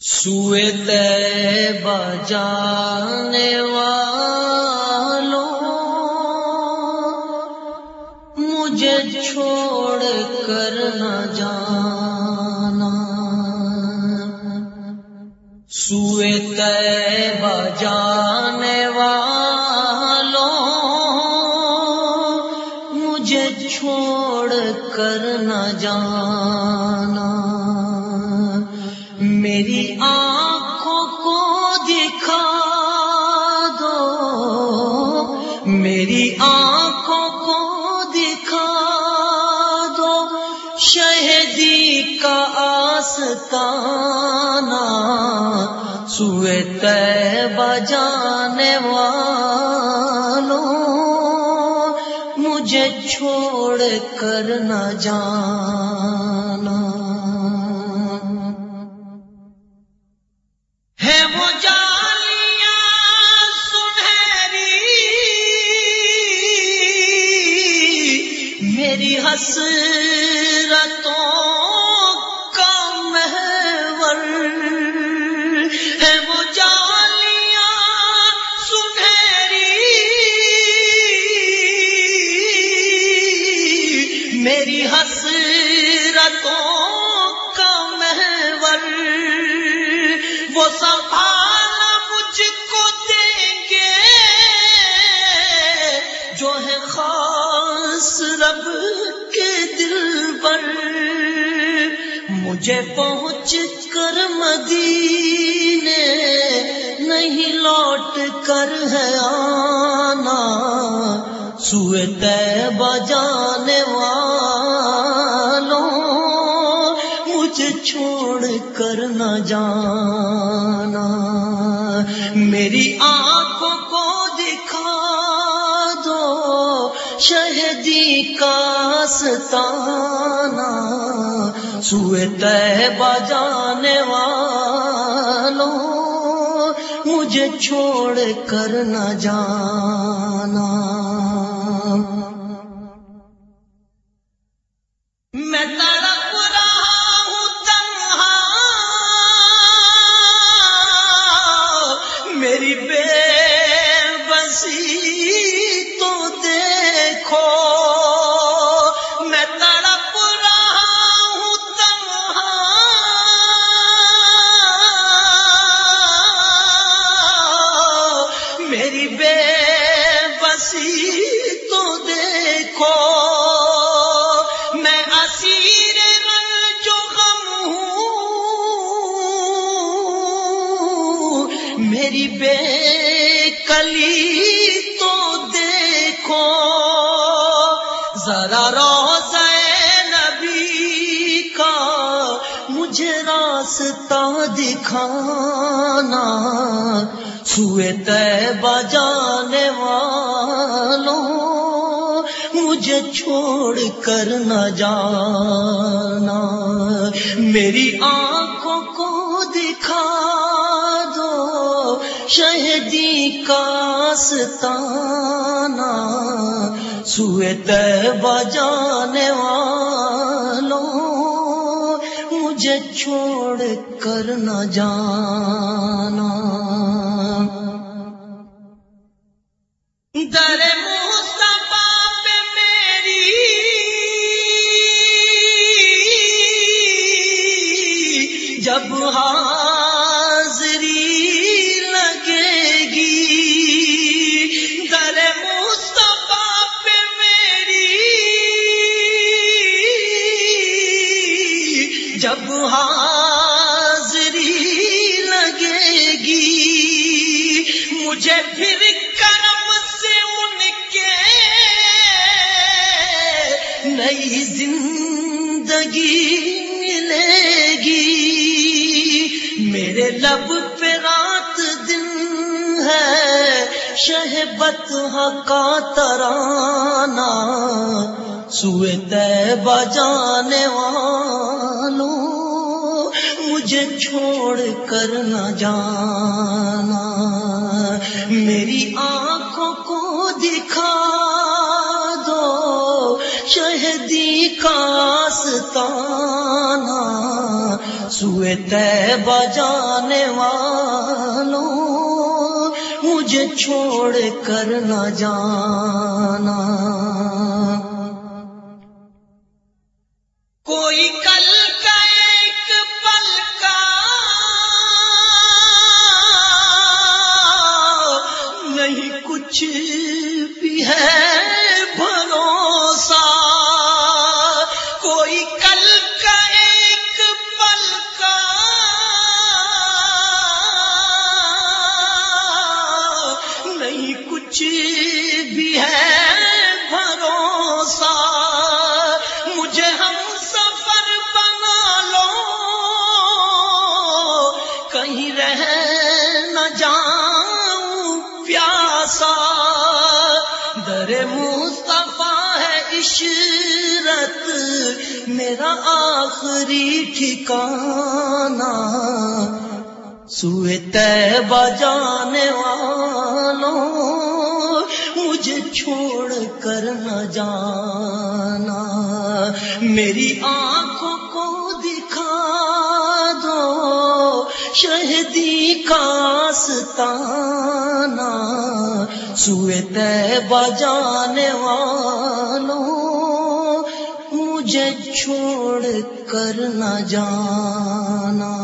سوئے جانے والوں، مجھے چھوڑ کر نہ جانا۔ سوئے جانے والوں، مجھے چھوڑ کر نہ جانا۔ آنکھوں کو دکھا دو، شہدی کا آستانہ، سوئے تے بجانے والوں، مجھے چھوڑ کر نہ جان سنبھالا مجھ کو دیں گے، جو ہے خاص رب کے دل پر۔ مجھے پہنچ کر مدینے نہیں لوٹ کر ہے آنا، سوئے تے بجانے والوں مجھے چھوڑ کر نہ جانا۔ میری آنکھوں کو دکھا دو، شہدی کا ستانا سوئے تہ بجانے والوں، مجھے چھوڑ کر نہ جانا۔ میری بے کلی تو دیکھو۔ ذرا روز نبی کا مجھے راستہ دکھانا۔ سوئے تے بجانے والوں مجھے چھوڑ کر نہ جانا۔ میری آنکھوں کو دکھا دو، شہدی کا ستانا سوئے تے بجانے والوں، مجھے چھوڑ کر نہ جانا۔ جب حاضری لگے گی، در مصطفیٰ پہ میری جب حاضری لگے گی، مجھے پھر کرم سے ان کے نئی زندگی لب پہ رات دن ہے، شہبت کا ترانا سوئے تے بجانے والوں، مجھے چھوڑ کر نہ جانا۔ میری آنکھوں کو دکھا دو، شہدی کا سوئے تے بجانے والوں مجھے چھوڑ کر نہ جانا۔ میرا آخری ٹھکانا سوئے تے بجانے والوں مجھے چھوڑ کر نہ جانا ستانا سوئے تے بجانے والوں مجھے چھوڑ کر نہ جانا۔